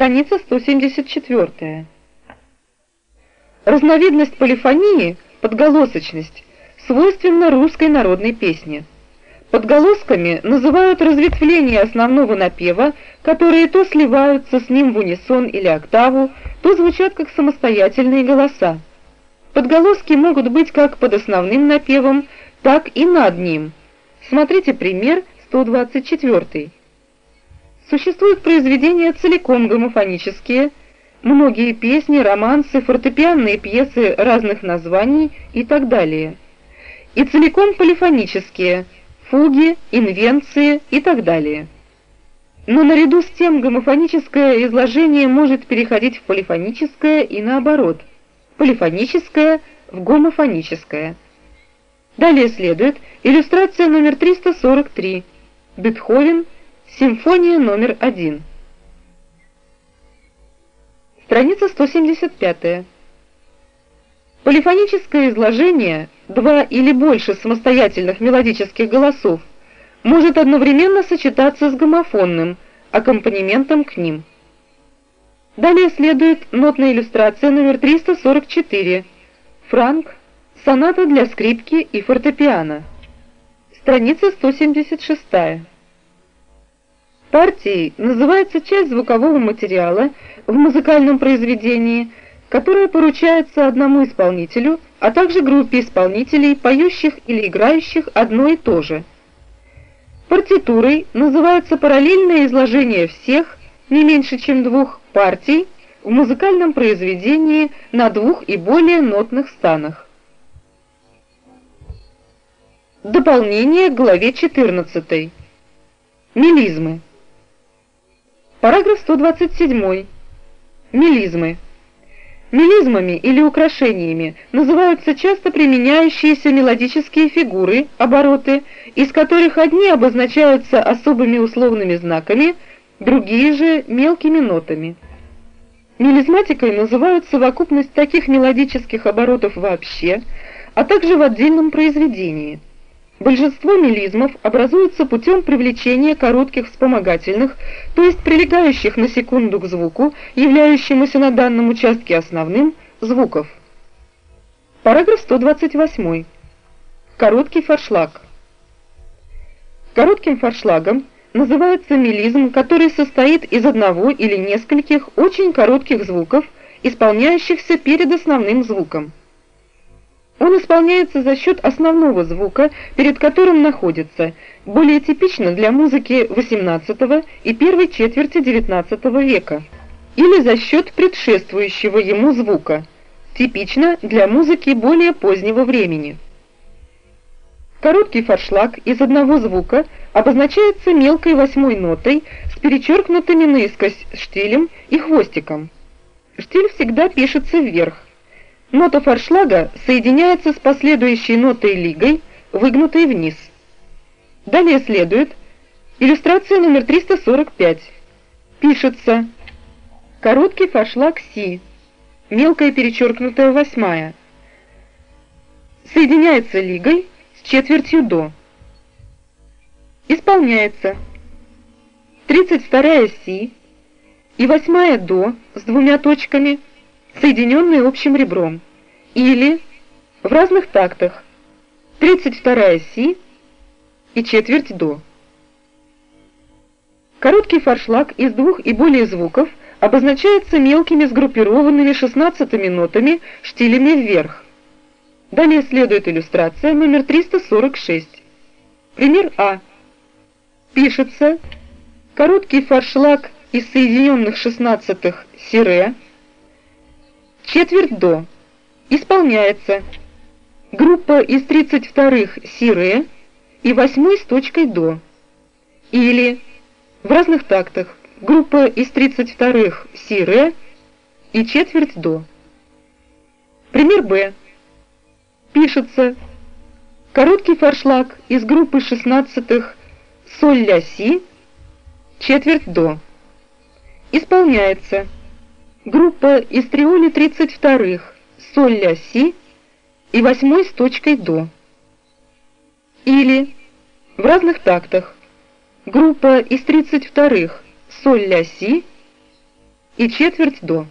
Страница 174. Разновидность полифонии, подголосочность, свойственна русской народной песне. Подголосками называют разветвления основного напева, которые то сливаются с ним в унисон или октаву, то звучат как самостоятельные голоса. Подголоски могут быть как под основным напевом, так и над ним. Смотрите пример 124. Существуют произведения целиком гомофонические, многие песни, романсы, фортепианные пьесы разных названий и так далее. И целиком полифонические, фуги, инвенции и так далее. Но наряду с тем гомофоническое изложение может переходить в полифоническое и наоборот, полифоническое в гомофоническое. Далее следует иллюстрация номер 343. Бетховен, симфония номер один. Страница 175. Полифоническое изложение, два или больше самостоятельных мелодических голосов, может одновременно сочетаться с гомофонным, аккомпанементом к ним. Далее следует нотная иллюстрация номер 344. Франк. Соната для скрипки и фортепиано. Страница 176. Партией называется часть звукового материала в музыкальном произведении, которая поручается одному исполнителю, а также группе исполнителей, поющих или играющих одно и то же. Партитурой называется параллельное изложение всех, не меньше чем двух, партий в музыкальном произведении на двух и более нотных станах. Дополнение к главе 14. Мелизмы. Параграф 127. Мелизмы. Мелизмами или украшениями называются часто применяющиеся мелодические фигуры, обороты, из которых одни обозначаются особыми условными знаками, другие же мелкими нотами. Мелизматикой называют совокупность таких мелодических оборотов вообще, а также в отдельном произведении – Большинство мелизмов образуется путем привлечения коротких вспомогательных, то есть прилегающих на секунду к звуку, являющемуся на данном участке основным, звуков. Параграф 128. Короткий форшлаг. Коротким форшлагом называется мелизм, который состоит из одного или нескольких очень коротких звуков, исполняющихся перед основным звуком. Он исполняется за счет основного звука, перед которым находится, более типично для музыки XVIII и первой четверти XIX века, или за счет предшествующего ему звука, типично для музыки более позднего времени. Короткий форшлаг из одного звука обозначается мелкой восьмой нотой с перечеркнутыми наискось штилем и хвостиком. Штиль всегда пишется вверх, Нота форшлага соединяется с последующей нотой лигой, выгнутой вниз. Далее следует иллюстрация номер 345. Пишется короткий форшлаг си, мелкая перечеркнутая восьмая. Соединяется лигой с четвертью до. Исполняется 32 си и восьмая до с двумя точками – соединенные общим ребром, или в разных тактах 32 си и четверть до. Короткий форшлаг из двух и более звуков обозначается мелкими сгруппированными шестнадцатыми нотами штилями вверх. Далее следует иллюстрация номер 346. Пример А. Пишется короткий форшлаг из соединенных шестнадцатых си-ре, Четверть до. Исполняется. Группа из 32-х си-ре и 8 с точкой до. Или в разных тактах группа из 32-х си-ре и четверть до. Пример Б. Пишется короткий форшлаг из группы 16-х соль-ля-си, четверть до. Исполняется группа из триоли 32-х соль ля си. И восьмой с точкой до. Или в разных тактах. Группа из 32-х соль ля си. И четверть до.